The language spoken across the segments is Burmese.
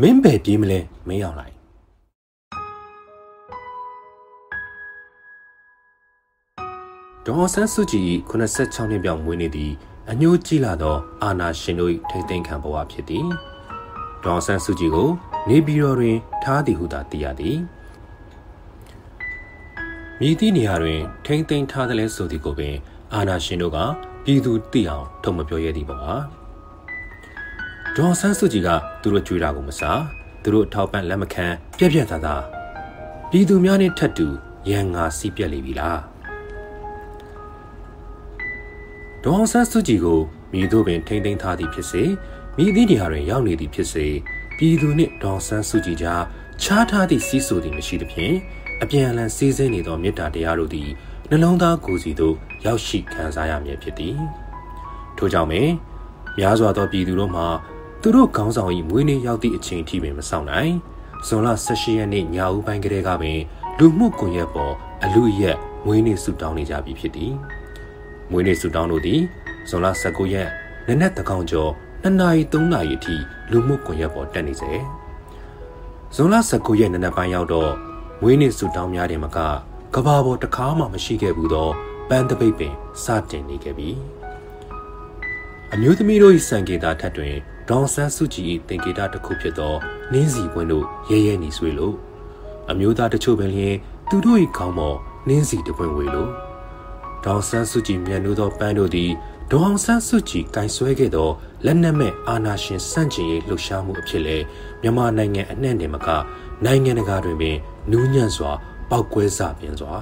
မင်းပဲပြေးမလဲမင်းအောင်လိုက်ဒေါ်ဆန်းစုကြည်86နှစ်ပြောင်မွေးနေ့သည်အညိုးကြီးလာသော အာနာရှင်တို့၏ထိမ့်သိမ်းခံဘဝဖြစ်သည်ဒေါ်ဆန်းစုကြည်ကို နေပြည်တော်တွင် ထားသည်ဟုသာသိရသည်မြည်သည့်နေရာတွင်ထိမ့်သိမ်းထားသလဲဆိုသည်ကိုပင် အာနာရှင်တို့က ပြည်သူသိအောင်ထုတ်မပြောရသည်ပါဒေါ်ဆန်းစုကြည်ကသူတို့ကြွေးတာကိုမစားသူတို့ထောက်ပံ့လက်မခံပြက်ပြက်သားသားပြည်သူများနဲ့ထပ်တူရန်ငါစီးပြက်လေပြီလားဒေါ်ဆန်းစုကြည်ကိုမိတို့ပင်ထိမ့်သိမ်းထားသည်ဖြစ်စေမိသည့်နေရာတွင်ရောက်နေသည်ဖြစ်စေပြည်သူနှင့်ဒေါ်ဆန်းစုကြည်ကြားခြားထားသည့်စီးဆိုသည်မရှိသဖြင့်အပြန်အလှန်စီးဆင်းနေသောမေတ္တာတရားတို့သည် နှလုံးသားကိုယ်စီသို့ရောက်ရှိခံစားရမည်ဖြစ်သည်ထို့ကြောင့်ပင်များစွာသောပြည်သူတို့မှာသူတို့ခေါင်းဆောင်၏မွေးနေ့ရောက်သည့်အချိန်ထိပင်မဆောင်နိုင်ဇွန်လ18ရက်နေ့ညဦးပိုင်းကလေးကပင်လူမှုကွန်ရက်ပေါ်အလူရက်မွေးနေ့ဆုတောင်းနေကြပြီဖြစ်သည်မွေးနေ့ဆုတောင်းတို့သည်ဇွန်လ19ရက်နနက်တကောင်ကျော်2နာရီ3နာရီအထိလူမှုကွန်ရက်ပေါ်တက်နေစေဇွန်လ19ရက်နနက်ပိုင်းရောက်တော့မွေးနေ့ဆုတောင်းများတယ်မက ကဘာပေါ်တစ်ခါမှမရှိခဲ့ဘူးသောပန်းတပိတ်ပင်စတင်နေခဲ့ပြီအမျိုးသမီးတို့၏စံကေတာထက်တွင်ဒေါန်ဆန်းစုကြည်၏သင်္ကေတတစ်ခုဖြစ်သောနင်းစီပွင့်တို့ရဲရဲနေဆွေးလို့အမျိုးသားတချို့ပင်လျင်သူတို့၏ခေါင်းပေါ်နင်းစီတပွင့်ဝေလို့ဒေါန်ဆန်းစုကြည်မြန်နိုးသောပန်းတို့သည်ဒေါန်ဆန်းစုကြည်ကင်ဆွဲခဲ့သောလက်နက်မဲ့အာဏာရှင်စန့်ကျင်ရေးလှုပ်ရှားမှုအဖြစ်လေမြန်မာနိုင်ငံအနှံ့တင်မကနိုင်ငံတကာတွင်ပင်နူးညံ့စွာ ပောက်ကွဲစပြင်းစွာ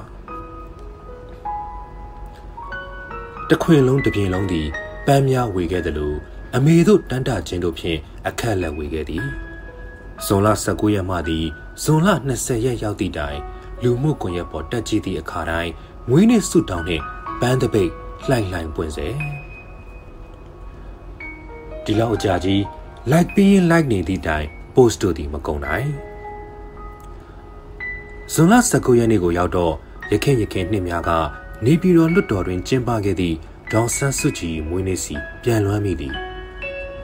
တခွင်လုံးတစ်ပြင်လုံးသည်ပန်းများဝေခဲ့သလိုအမေတို့တန်တာချင်းတို့ဖြင့်အခက်လက်ဝေခဲ့သည်ဇွန်လ19ရက်မှသည်ဇွန်လ20ရက်ရောက်သည့်တိုင်လူမှုကွန်ရက်ပေါ်တက်ကြည့်သည့်အခါတိုင်းမွေးနေ့ဆုတောင်းနှင့်ပန်းတပိတ်လှိုင်လှိုင်ပွင့်စေဒီလောက်အကြကြီး like ပြီးရင် like နေသည့်တိုင် post တို့သည်မကုန်နိုင် ဇွန်လ19ရက်နေ့ကိုရောက်တော့ရခင်ရခင်နှစ်များကနေပြည်တော်လွတ်တော်တွင်ကျင်းပခဲ့သည့်ဒေါန်ဆန်းစုကြည်မွေးနေ့စီပြန်လွှမ်းမိသည်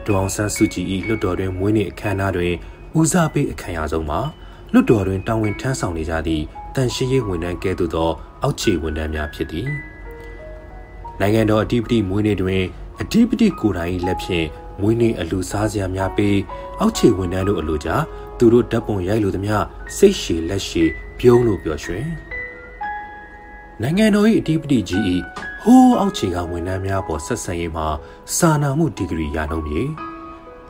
ဒေါန်ဆန်းစုကြည်၏လွတ်တော်တွင်မွေးနေ့အခမ်းအနားတွင်ဦးစားပေးအခမ်းအနားဆုံးမှာလွတ်တော်တွင်တာဝန်ထမ်းဆောင်နေကြသည့်တန်ရှင်းရေးဝန်ထမ်းကဲ့သို့သောအောက်ခြေဝန်ထမ်းများဖြစ်သည်နိုင်ငံတော်အဓိပတိမွေးနေ့တွင်အဓိပတိကိုယ်တိုင်လက်ဖြင့်မွေးနေ့အလူစားစရာများပေးအောက်ခြေဝန်ထမ်းတို့အလိုကြသူတို့ဓာတ်ပုံရိုက်လိုသမျှစိတ်ရှည်လက်ရှည် ပြုံးလို့ပြောရွှင်နိုင်ငံတော်၏အဓိပတိကြီး၏ဟိုးအောက်ခြေကဝန်ထမ်းများပေါ်ဆက်ဆံရေးမှာစာနာမှုဒီဂရီရနှုံးမြေ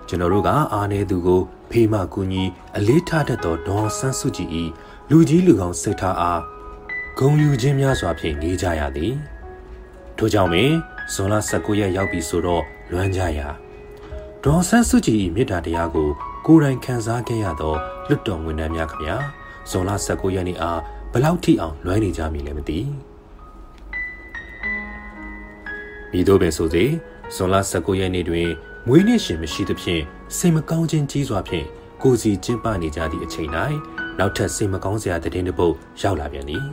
ကျွန်တော်တို့ကအားနေသူကိုဖေးမကူညီအလေးထားတတ်သောဒေါ်ဆန်းစုကြည်၏လူကြီးလူကောင်းစိတ်ထားအားဂုံယူခြင်းများစွာဖြင့်နေကြရသည်ထို့ကြောင့်ပင်ဇွန်လ19ရက်ရောက်ပြီဆိုတော့လွမ်းကြရာဒေါ်ဆန်းစုကြည်၏မေတ္တာတရားကိုကိုယ်တိုင်ခံစားခဲ့ရသောလွတ်တော်ဝန်ထမ်းများခင်ဗျာ ဇွန်လ19ရက်နေ့အားဘလောက်ထိအောင်လွှဲနေကြမည်လဲမသိမိတို့ပင်ဆိုစေဇွန်လ19ရက်နေ့တွင်မွေးနေ့ရှင်မရှိသဖြင့်စိတ်မကောင်းခြင်းကြီးစွာဖြင့်ကိုစီကျင်းပနေကြသည့်အချိန်၌နောက်ထပ်စိတ်မကောင်းစရာသတင်းတစ်ပုဒ်ရောက်လာပြန်သည်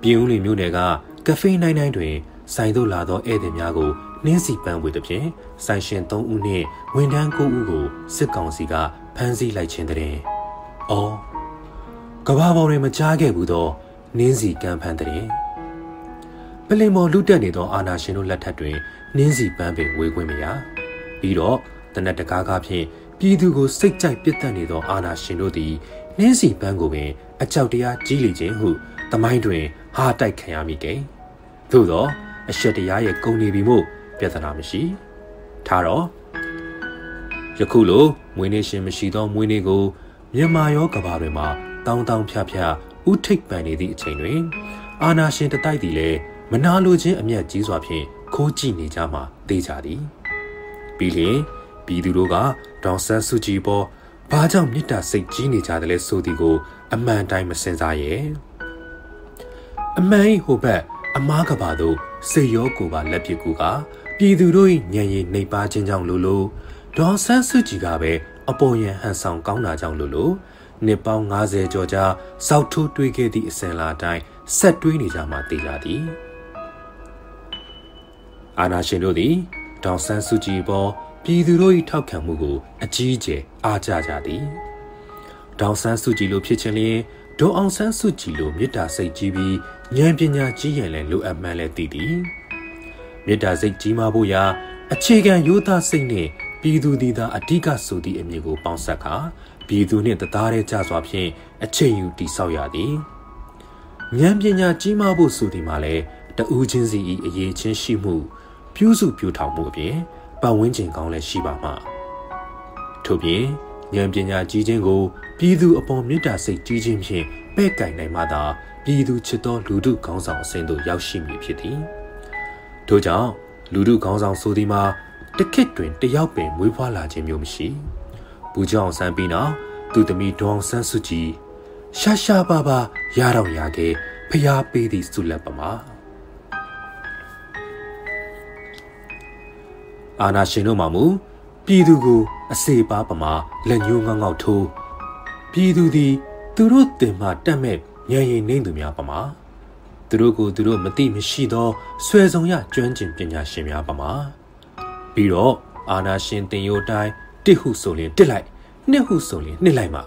ပြည်ဦးလီမြို့နယ်ကကဖေးနိုင်နိုင်တွင်ဆိုင်သို့လာသောဧည့်သည်များကိုနှင်းစီပန်းဝေသဖြင့်ဆိုင်ရှင်3ဦးနှင့်ဝန်ထမ်း9ဦးကိုစစ်ကောင်စီကဖမ်းဆီးလိုက်ခြင်းတဲ့။အော် ကဘာပေါ်တွင်မကြားခဲ့ဘူးသောနှင်းစီကမ်းဖမ်းတဲ့။ပလင်မော်လူတက်နေသောအာနာရှင်တို့လက်ထက်တွင်နှင်းစီပန်းပင်ဝေခွင့်မရ။ပြီးတော့တနက်တကားကားဖြင့်ပြည်သူကိုစိတ်ကြိုက်ပစ်တက်နေသောအာနာရှင်တို့သည်နှင်းစီပန်းကိုပင်အကြောက်တရားကြီးလေခြင်းဟုတမိုင်းတွင်ဟာတိုက်ခံရမိကိ။သို့သောအရှက်တရားရဲ့ကုန်နေပြီမို့ပြဿနာမရှိထားတော့ယခုလိုမွေးနေ့ရှင်မရှိသောမွေးနေ့ကိုမြန်မာရောကဘာတွေမှာ တောင်းတောင်းဖြားဖြားဥထိတ်ပန်နေသည့်အချိန်တွင်အာနာရှင်တတိုက်သည်လည်းမနာလိုခြင်းအမျက်ကြီးစွာဖြင့်ခိုးကြည့်နေကြမှသိကြသည်ပြီးလျှင်ပြည်သူတို့ကဒေါန်ဆန်းစုကြည်ပေါ်ဘာကြောင့်မေတ္တာစိတ်ကြီးနေကြတယ်လဲဆိုသည်ကို အမှန်တိုင်းမစင်စားရဲ့အမှန်ဟိုဘက်အမားကဘာတို့စေရောကိုပါလက်ပစ်ကူကပြည်သူတို့၏ညံရည်နှိပ်ပါခြင်းကြောင့်လို့လို့ဒေါ်ဆန်းစုကြည်ကပဲအပေါ်ယံဟန်ဆောင်ကောင်းတာကြောင့်လို့လို့ နှစ်ပေါင်း90ကျော်ကြာစောက်ထိုးတွေးခဲ့သည့်အစဉ်လာတိုင်းဆက်တွေးနေကြမှသိကြသည်အာနာရှင်တို့သည်ဒေါန်ဆန်းစုကြည်ပေါ်ပြည်သူတို့၏ထောက်ခံမှုကို အကြီးအကျယ်အားကြကြသည်ဒေါန်ဆန်းစုကြည်လိုဖြစ်ခြင်းလျင်ဒေါအောင်ဆန်းစုကြည်လိုမေတ္တာစိတ်ကြီးပြီးဉာဏ်ပညာကြီးရင်လည်းလိုအပ်မှန်းလည်းသိသည်မေတ္တာစိတ်ကြီးမားဖို့ရာအခြေခံရိုးသားစိတ်နှင့်ပြည်သူသည်သာအဓိကဆိုသည့်အမည်ကိုပေါင်းစပ်ခါ ပြည်သူနှင့်တသားတည်းကြစွာဖြင့်အချိန်ယူတည်ဆောက်ရသည်ဉာဏ်ပညာကြီးမားဖို့ဆိုသည်မှာလည်းတဦးချင်းစီ၏အရေးချင်းရှိမှု ပြုစုပြောထောင်မှုအပြင်ပတ်ဝန်းကျင်ကောင်းလည်းရှိပါမှာထို့ပြင်ဉာဏ်ပညာကြီးခြင်းကိုပြည်သူအပေါ်မေတ္တာစိတ်ကြီးခြင်းဖြင့်ပဲ့ကင်နိုင်မှသာပြည်သူချစ်သောလူထုခေါင်းဆောင်အစဉ်သို့ရောက်ရှိမည်ဖြစ်သည်ထို့ကြောင့်လူထုခေါင်းဆောင်ဆိုသည်မှာတခစ်တွင်တယောက်ပင်မွေးဖွားလာခြင်းမျိုးမရှိ ဘူးကြောင့်ဆန်းပြီးနောက်သူသမီးဒေါအောင်ဆန်းစုကြည်ရှာရှာပါပါရတော့ရခဲ့ဖျားပေးသည့်ဆုလက်ပမာအာနာရှင်တို့မှမူပြည်သူကို အစေပါပမာလက်ညှိုးငေါငေါထိုးပြည်သူသည် သူတို့တင်မှတက်မဲ့ညံရင်နှိမ့်သူများပမာသူတို့ကိုသူတို့မသိမရှိသောဆွဲဆောင်ရကျွမ်းကျင်ပညာရှင်များပမာပြီးတော့အာနာရှင်တင်ယိုတိုင်း တစ်ဟုဆိုရင်တစ်လိုက်နှစ်ဟုဆိုရင်နှစ်လိုက်မှာ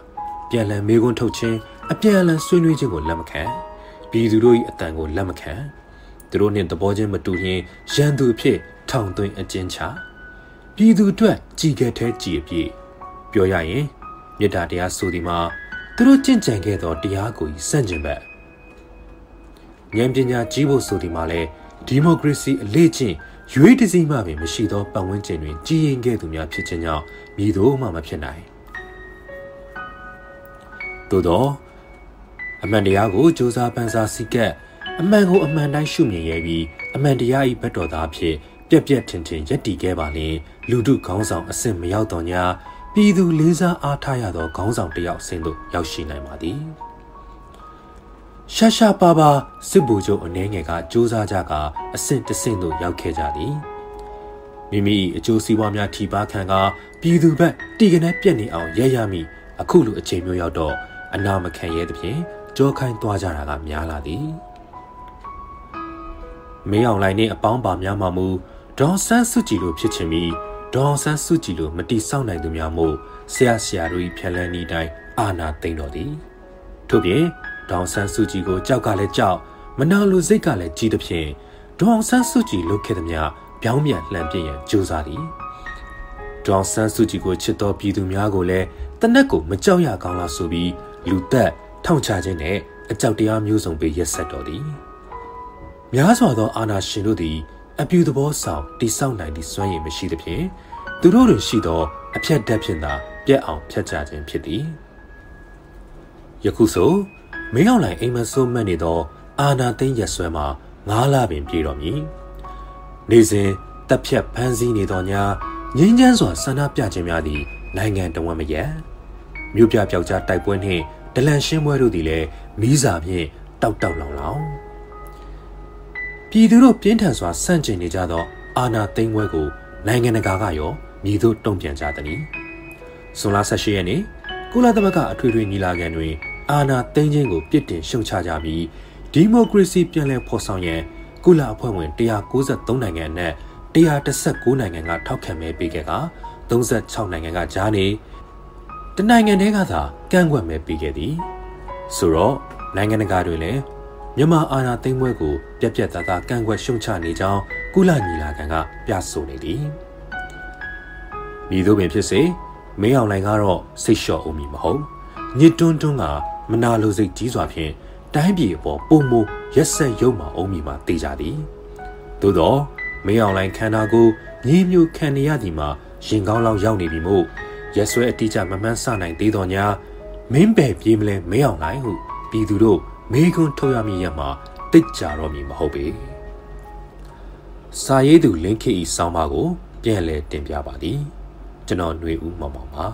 ပြန်လည်မေးခွန်းထုတ်ခြင်းအပြန်အလှန်ဆွေးနွေးခြင်းကိုလက်မခံပြည်သူတို့၏အတန်ကိုလက်မခံသူတို့နှင့်သဘောချင်းမတူရင်ရန်သူဖြစ်ထောင်သွင်းအကျဉ်းချပြည်သူအတွက်ကြည်ခဲ့တဲ့ကြည်အပြည့်ပြောရရင်မေတ္တာတရားဆိုဒီမှာသူတို့ကြင်ကြံခဲ့သောတရားကိုစန့်ကျင်ဘက်ဉာဏ်ပညာကြီးဖို့ဆိုဒီမှာလဲဒီမိုကရေစီအလေးချင်း ရွေးတစည်းမှပင်မရှိသောပတ်ဝန်းကျင်တွင်ကြီးရင်ခဲ့သူများဖြစ်ခြင်းကြောင့်မြည်တော့မှမဖြစ်နိုင်သို့တော့အမှန်တရားကိုစ조사ပန်းစားစီကက်အမှန်ကိုအမှန်တိုင်းရှုမြင်ရပြီးအမှန်တရားဤဘက်တော်သားဖြစ်ပြက်ပြက်ထင်ထင်ရက်တည်ခဲ့ပါလေလူထုခေါင်းဆောင်အဆင့်မရောက်တော့ညာပြည်သူလေးစားအားထားရသောခေါင်းဆောင်တစ်ယောက်ဆင်းသို့ရောက်ရှိနိုင်ပါသည် ရှာရှာပါပါစစ်ဗိုလ်ချုပ်အနေငယ်ကစူးစမ်းကြကအဆင့်တစ်ဆင့်သို့ရောက်ခဲ့ကြသည်မိမိအကျိုးစီးပွားများထိပါခံကပြည်သူဘက်တည်ကနေပြက်နေအောင်ရရမိအခုလိုအချိန်မျိုးရောက်တော့အနာမခံရဲသဖြင့်ကြောခိုင်းသွားကြတာကများလာသည်မင်းအောင်လိုင်းနှင့်အပေါင်းပါများမှမူဒေါ်ဆန်းစုကြည်လိုဖြစ်ချင်ပြီးဒေါ်ဆန်းစုကြည်လိုမတိဆောက်နိုင်သူများမို့ဆရာဆရာတို့၏ဖြက်လန်းဤတိုင်းအာနာသိမ့်တော်သည်ထို့ပြင် ဒေါ်ဆန်းစုကြည်ကိုကြောက်ကလည်းကြောက်မနာလိုစိတ်ကလည်းကြီးသဖြင့်ဒေါ်ဆန်းစုကြည်လုခဲ့သည်များပြောင်းပြန်လှန်ပြည့်ရန်ကြိုးစားသည်ဒေါ်ဆန်းစုကြည်ကိုချစ်တော်ပြည်သူများကိုလည်းတနက်ကိုမကြောက်ရကောင်းလားဆိုပြီးလူသက်ထောင်ချခြင်းနဲ့အကြောက်တရားမျိုးစုံပေးရက်ဆက်တော်သည်များစွာသောအာဏာရှင်တို့သည်အပြူသဘောဆောင်တိဆောက်နိုင်သည့်စွမ်းရည်မရှိသဖြင့်သူတို့တွင်ရှိသောအဖြတ်တက်ဖြင့်သာပြက်အောင်ဖြတ်ကြခြင်းဖြစ်သည်ယခုဆို မင်းအောင်လိုင်အိမ်မဆိုးမှတ်နေသော အာနာသိန်းရက်ဆွဲမှာငားလာပင်ပြေတော်မူနေစဉ်တပ်ဖြတ်ဖမ်းဆီးနေသောညာငင်းချမ်းစွာဆန္ဒပြခြင်းများသည်နိုင်ငံတော်ဝန်မရမြို့ပြပျောက်ကြားတိုက်ပွဲနှင့်ဒလန်ရှင်းပွဲတို့သည်လည်းမီးစာဖြင့်တောက်တောက်လောင်လောင်ပြည်သူတို့ပြင်းထန်စွာဆန့်ကျင်နေကြသော အာဏာသိမ်းပွဲကိုနိုင်ငံတကာကရောမြည်သို့တုံ့ပြန်ကြသည်။ဇွန်လ18ရက်နေ့ကုလသမဂ္ဂအထွေထွေညီလာခံတွင် အာဏာသိမ်းခြင်းကိုပြစ်တင်ရှုံချကြပြီးဒီမိုကရေစီပြန်လည်ဖော်ဆောင်ရန်ကုလအဖွဲ့ဝင်193နိုင်ငံအနက်119နိုင်ငံကထောက်ခံမဲပေးခဲ့က36နိုင်ငံကကြားနေတနိုင်ငံတည်းကသာကန့်ကွက်မဲပေးခဲ့သည်ဆိုတော့နိုင်ငံတကာတွေလည်းမြန်မာအာဏာသိမ်းပွဲကိုပြက်ပြက်သားသားကန့်ကွက်ရှုံချနေကြောင်းကုလညီလာခံကပြဆိုနေသည်မိတို့ပင်ဖြစ်စေမင်းအောင်လှိုင်ကတော့စိတ်လျှော့အောင်မီမဟုတ်ညစ်တွန်းတွန်းက မနာလိုစိတ်ကြီးစွာဖြင့်တိုင်းပြည်အပေါ်ပုံမရက်ဆက်ရုံမှအောင်မီမှာတေးကြသည်သို့တော့မင်းအောင်လှိုင်ခန္ဓာကိုညင်းမျိုးခံနေရသည်မှာရင်ကောင်းလောက်ရောက်နေပြီမို့ရက်ဆွဲအတိအကျမမှန်းဆနိုင်သေးတော်ညာမင်းပဲပြေးမလဲမင်းအောင်လှိုင်ဟုပြည်သူတို့မေခွန်းထုတ်ရမည်ရမှာတိတ်ကြတော့မည်မဟုတ်ပေစာရေးသူလင်းခေဤဆောင်းပါကို ပြန်လဲတင်ပြပါသည်ကျွန်တော်ຫນွေဦးမောင်မောင်ပါ